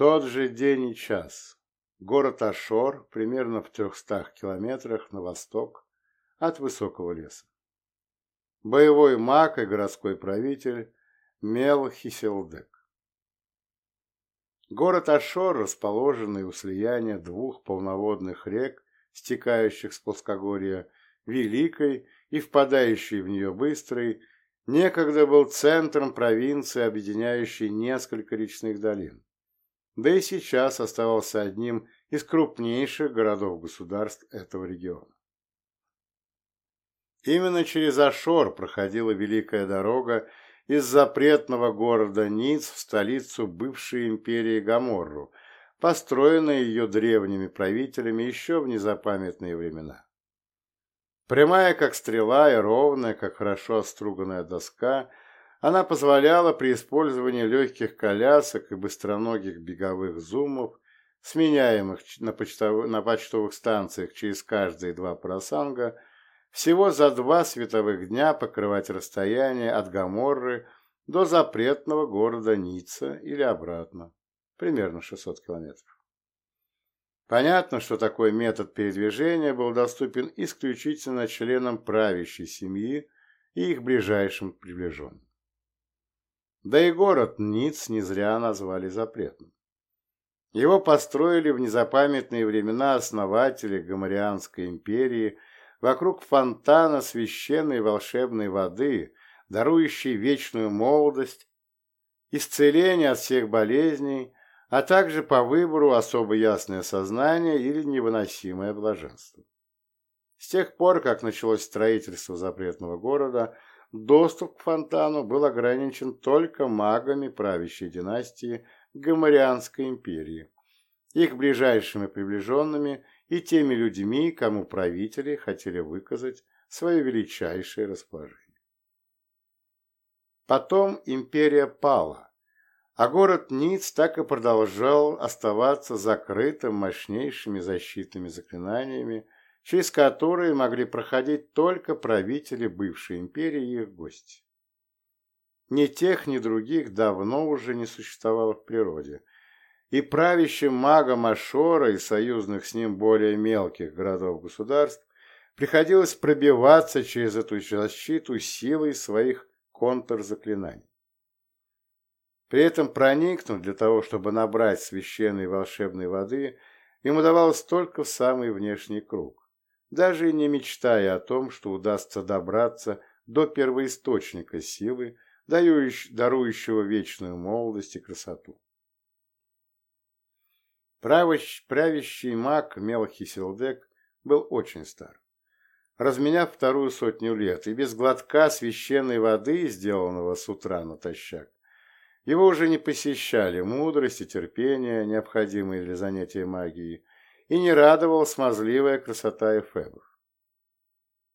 Тот же день и час. Город Ашор, примерно в трехстах километрах на восток от высокого леса. Боевой маг и городской правитель Мелхиселдек. Город Ашор, расположенный у слияния двух полноводных рек, стекающих с плоскогорья, Великой и впадающей в нее Быстрой, некогда был центром провинции, объединяющей несколько речных долин. Да и сейчас оставался одним из крупнейших городов-государств этого региона. Именно через Ашор проходила Великая дорога из запретного города Ниц в столицу бывшей империи Гаморру, построенной ее древними правителями еще в незапамятные времена. Прямая, как стрела, и ровная, как хорошо оструганная доска, она позволяла при использовании легких колясок и быстроногих беговых зумов, сменяемых на, почтов... на почтовых станциях через каждые два просанга, всего за два световых дня покрывать расстояние от Гаморры до запретного города Ницца или обратно, примерно 600 километров. Понятно, что такой метод передвижения был доступен исключительно членам правящей семьи и их ближайшим приближенным. Да и город Ниц не зря назвали запретным. Его построили в незапамятные времена основатели Гоморианской империи – вокруг фонтана священной волшебной воды, дарующей вечную молодость, исцеление от всех болезней, а также по выбору особо ясное сознание или невыносимое блаженство. С тех пор, как началось строительство запретного города, доступ к фонтану был ограничен только магами правящей династии Гоморианской империи, их ближайшими приближенными и теми людьми, кому правители хотели выказать свое величайшее расположение. Потом империя пала, а город Ниц так и продолжал оставаться закрытым мощнейшими защитными заклинаниями, через которые могли проходить только правители бывшей империи и их гости. Ни тех, ни других давно уже не существовало в природе, и правящим магам Ашора и союзных с ним более мелких городов-государств приходилось пробиваться через эту защиту силой своих контрзаклинаний. При этом проникнуть для того, чтобы набрать священной волшебной воды, им удавалось только в самый внешний круг, даже не мечтая о том, что удастся добраться до первоисточника силы, дарующего вечную молодость и красоту. Правящий маг Мелхиселдек был очень стар. Разменяв вторую сотню лет и без глотка священной воды, сделанного с утра натощак, его уже не посещали мудрость и терпение, необходимые для занятия магией, и не радовала смазливая красота эфебов.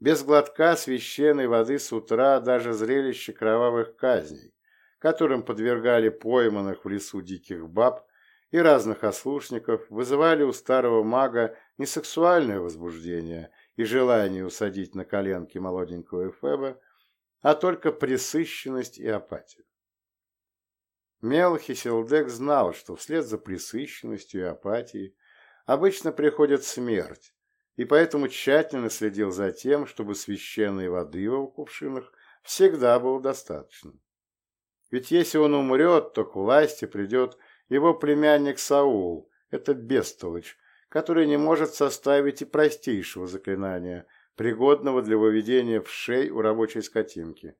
Без глотка священной воды с утра даже зрелище кровавых казней, которым подвергали пойманных в лесу диких баб, и разных ослушников вызывали у старого мага не сексуальное возбуждение и желание усадить на коленки молоденького Эфеба, а только пресыщенность и апатию. Мелхиселдек знал, что вслед за пресыщенностью и апатией обычно приходит смерть, и поэтому тщательно следил за тем, чтобы священной воды в кувшинах всегда было достаточно. Ведь если он умрет, то к власти придет его племянник Саул – это бестолочь, который не может составить и простейшего заклинания, пригодного для выведения в шей у рабочей скотинки.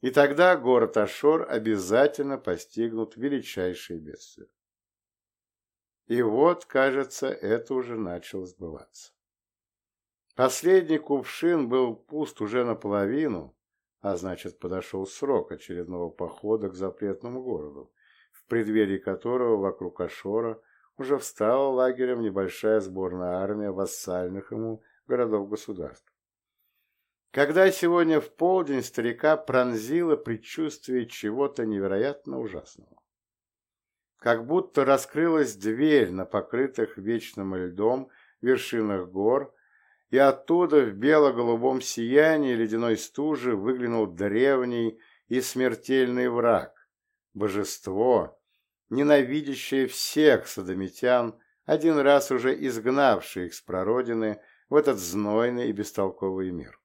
И тогда город Ашор обязательно постигнут величайшие бедствия. И вот, кажется, это уже начало сбываться. Последний кувшин был пуст уже наполовину, а значит, подошел срок очередного похода к запретному городу преддверии которого вокруг Ашора уже встала лагерем небольшая сборная армия вассальных ему городов-государств. Когда сегодня в полдень старика пронзило предчувствие чего-то невероятно ужасного. Как будто раскрылась дверь на покрытых вечным льдом вершинах гор, и оттуда в бело-голубом сиянии ледяной стужи выглянул древний и смертельный враг, божество, ненавидящая всех садомитян, один раз уже изгнавшая их с прародины в этот знойный и бестолковый мир.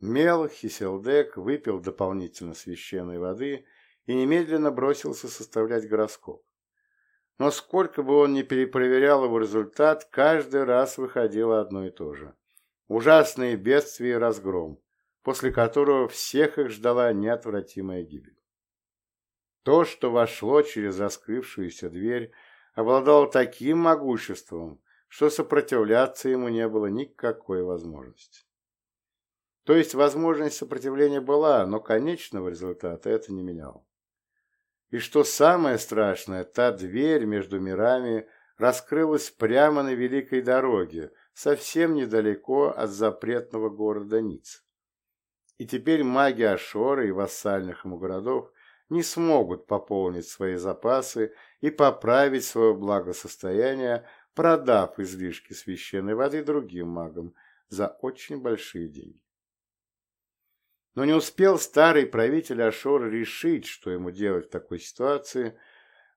Мел Хиселдек выпил дополнительно священной воды и немедленно бросился составлять гороскоп. Но сколько бы он ни перепроверял его результат, каждый раз выходило одно и то же. Ужасные бедствия и разгром, после которого всех их ждала неотвратимая гибель. То, что вошло через раскрывшуюся дверь, обладало таким могуществом, что сопротивляться ему не было никакой возможности. То есть возможность сопротивления была, но конечного результата это не меняло. И что самое страшное, та дверь между мирами раскрылась прямо на великой дороге, совсем недалеко от запретного города Ниц. И теперь маги Ашора и вассальных ему городов не смогут пополнить свои запасы и поправить свое благосостояние, продав излишки священной воды другим магам за очень большие деньги. Но не успел старый правитель Ашор решить, что ему делать в такой ситуации,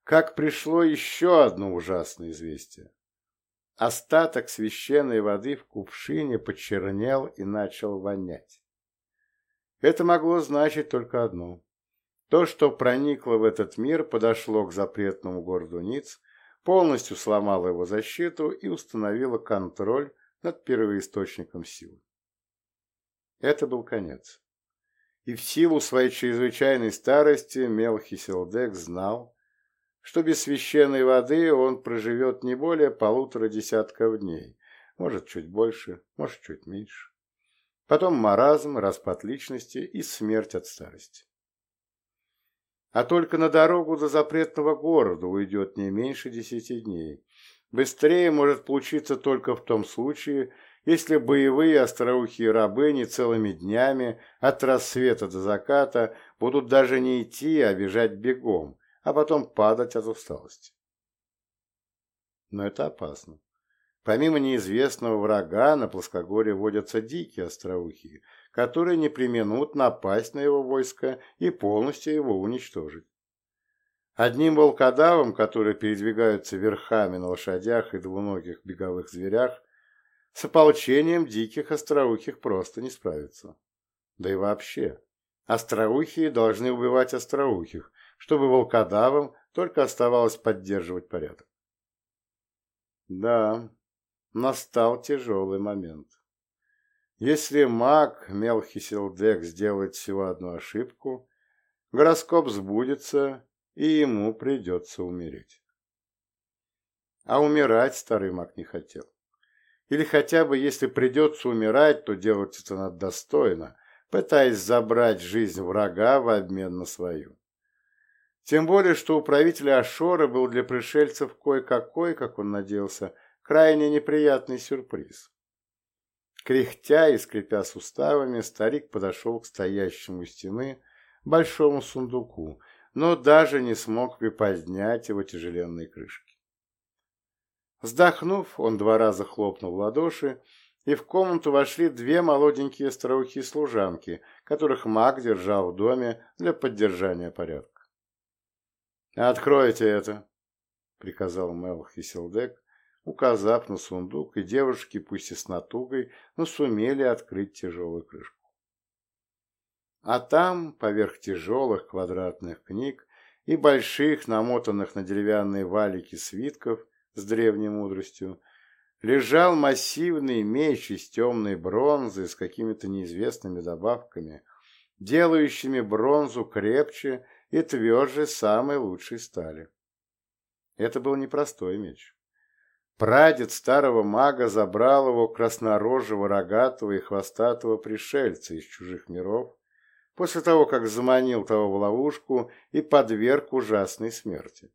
как пришло еще одно ужасное известие. Остаток священной воды в кувшине почернел и начал вонять. Это могло значить только одно. То, что проникло в этот мир, подошло к запретному городу Ниц, полностью сломало его защиту и установило контроль над первоисточником силы. Это был конец и в силу своей чрезвычайной старости Мелхиселдек знал, что без священной воды он проживет не более полутора десятков дней, может, чуть больше, может, чуть меньше. Потом маразм, распад личности и смерть от старости. А только на дорогу до запретного города уйдет не меньше десяти дней. Быстрее может получиться только в том случае, если боевые остроухие рабыни целыми днями от рассвета до заката будут даже не идти, а бежать бегом, а потом падать от усталости. Но это опасно. Помимо неизвестного врага на плоскогорье водятся дикие остроухие, которые не применут напасть на его войско и полностью его уничтожить. Одним волкодавом, которые передвигаются верхами на лошадях и двуногих беговых зверях, с ополчением диких остроухих просто не справиться. Да и вообще, остроухие должны убивать остроухих, чтобы волкодавам только оставалось поддерживать порядок. Да, настал тяжелый момент. Если маг Мелхиселдек сделает всего одну ошибку, гороскоп сбудется, и ему придется умереть. А умирать старый маг не хотел. Или хотя бы, если придется умирать, то делать это надо достойно, пытаясь забрать жизнь врага в обмен на свою. Тем более, что у правителя Ашора был для пришельцев кое-какой, как он надеялся, крайне неприятный сюрприз. Кряхтя и скрипя суставами, старик подошел к стоящему у стены большому сундуку, но даже не смог приподнять его тяжеленные крышки. Вздохнув, он два раза хлопнул в ладоши, и в комнату вошли две молоденькие остроухие служанки, которых маг держал в доме для поддержания порядка. «Откройте это!» — приказал Мел Хиселдек, указав на сундук, и девушки, пусть и с натугой, но сумели открыть тяжелую крышку. А там, поверх тяжелых квадратных книг и больших, намотанных на деревянные валики свитков, с древней мудростью, лежал массивный меч из темной бронзы с какими-то неизвестными добавками, делающими бронзу крепче и тверже самой лучшей стали. Это был непростой меч. Прадед старого мага забрал его краснорожего, рогатого и хвостатого пришельца из чужих миров, после того, как заманил того в ловушку и подверг ужасной смерти.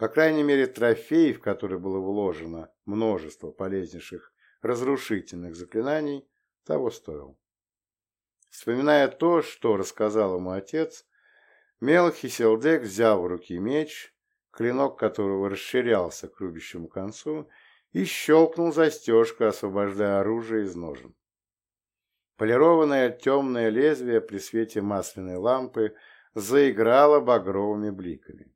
По крайней мере, трофей, в который было вложено множество полезнейших разрушительных заклинаний, того стоил. Вспоминая то, что рассказал ему отец, Мелхиселдек взял в руки меч, клинок которого расширялся к рубящему концу, и щелкнул застежкой, освобождая оружие из ножен. Полированное темное лезвие при свете масляной лампы заиграла багровыми бликами.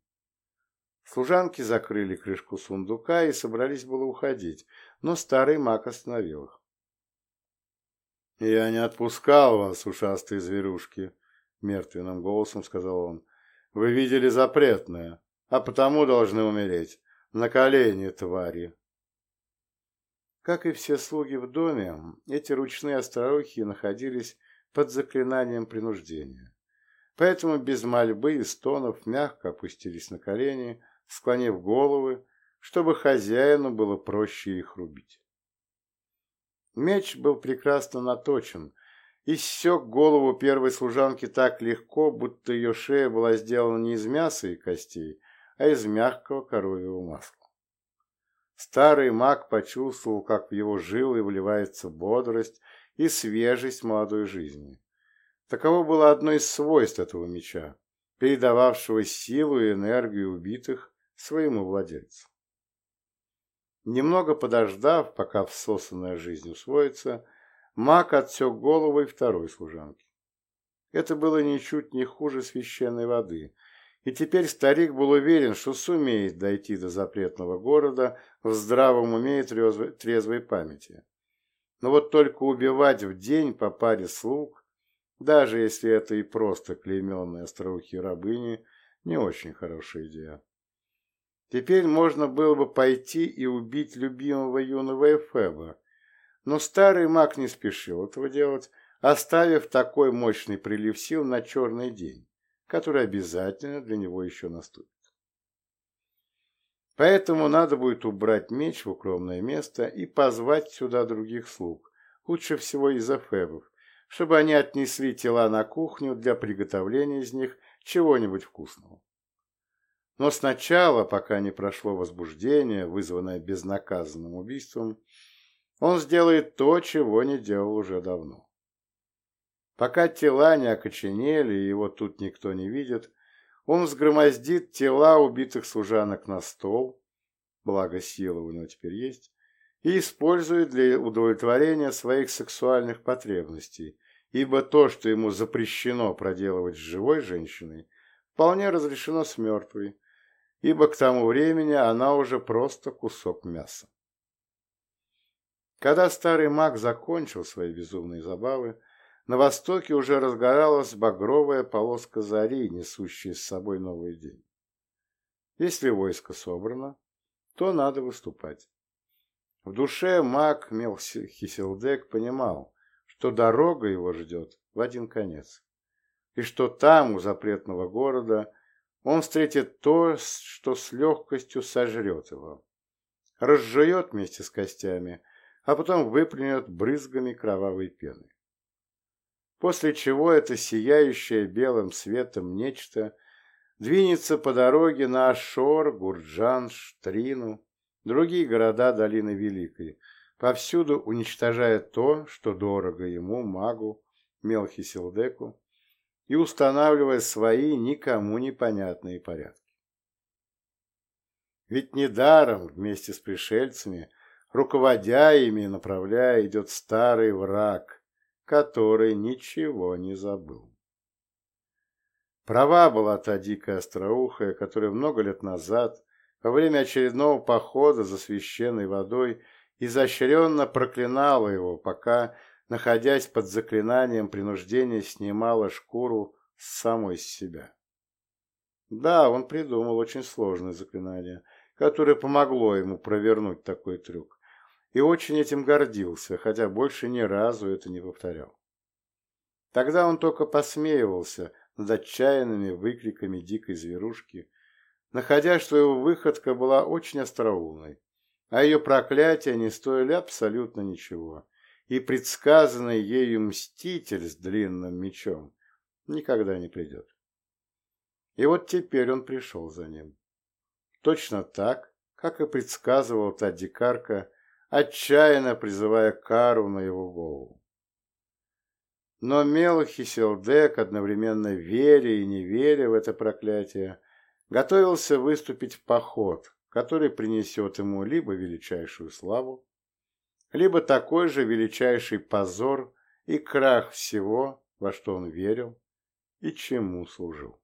Служанки закрыли крышку сундука и собрались было уходить, но старый маг остановил их. «Я не отпускал вас, ушастые зверушки», — мертвенным голосом сказал он. «Вы видели запретное, а потому должны умереть. На колени, твари!» Как и все слуги в доме, эти ручные острорухи находились под заклинанием принуждения. Поэтому без мольбы и стонов мягко опустились на колени, склонив головы, чтобы хозяину было проще их рубить. Меч был прекрасно наточен и ссек голову первой служанки так легко, будто ее шея была сделана не из мяса и костей, а из мягкого коровьего масла. Старый маг почувствовал, как в его жилы вливается бодрость и свежесть молодой жизни. Таково было одно из свойств этого меча, передававшего силу и энергию убитых своему владельцу. Немного подождав, пока всосанная жизнь усвоится, маг отсек голову и второй служанки. Это было ничуть не хуже священной воды, и теперь старик был уверен, что сумеет дойти до запретного города в здравом уме и трезвой, памяти. Но вот только убивать в день по паре слуг, даже если это и просто клейменные остроухие рабыни, не очень хорошая идея. Теперь можно было бы пойти и убить любимого юного Эфеба, но старый маг не спешил этого делать, оставив такой мощный прилив сил на черный день, который обязательно для него еще наступит. Поэтому надо будет убрать меч в укромное место и позвать сюда других слуг, лучше всего из Эфебов, чтобы они отнесли тела на кухню для приготовления из них чего-нибудь вкусного. Но сначала, пока не прошло возбуждение, вызванное безнаказанным убийством, он сделает то, чего не делал уже давно. Пока тела не окоченели и его тут никто не видит, он взгромоздит тела убитых служанок на стол, благо сила у него теперь есть, и использует для удовлетворения своих сексуальных потребностей, ибо то, что ему запрещено проделывать с живой женщиной, вполне разрешено с мертвой, ибо к тому времени она уже просто кусок мяса. Когда старый маг закончил свои безумные забавы, на востоке уже разгоралась багровая полоска зари, несущая с собой новый день. Если войско собрано, то надо выступать. В душе маг Мелхиселдек понимал, что дорога его ждет в один конец, и что там, у запретного города, он встретит то, что с легкостью сожрет его. Разжует вместе с костями, а потом выплюнет брызгами кровавой пены. После чего это сияющее белым светом нечто двинется по дороге на Ашор, Гурджан, Штрину, другие города долины Великой, повсюду уничтожая то, что дорого ему, магу, Мелхиселдеку, и устанавливая свои никому непонятные порядки. Ведь недаром вместе с пришельцами, руководя ими и направляя, идет старый враг, который ничего не забыл. Права была та дикая остроухая, которая много лет назад, во время очередного похода за священной водой, изощренно проклинала его, пока находясь под заклинанием принуждения, снимала шкуру с самой себя. Да, он придумал очень сложное заклинание, которое помогло ему провернуть такой трюк, и очень этим гордился, хотя больше ни разу это не повторял. Тогда он только посмеивался над отчаянными выкриками дикой зверушки, находя, что его выходка была очень остроумной, а ее проклятия не стоили абсолютно ничего, и предсказанный ею мститель с длинным мечом никогда не придет. И вот теперь он пришел за ним. Точно так, как и предсказывал та дикарка, отчаянно призывая кару на его голову. Но Мелхиселдек, одновременно веря и не веря в это проклятие, готовился выступить в поход, который принесет ему либо величайшую славу, либо такой же величайший позор и крах всего, во что он верил и чему служил.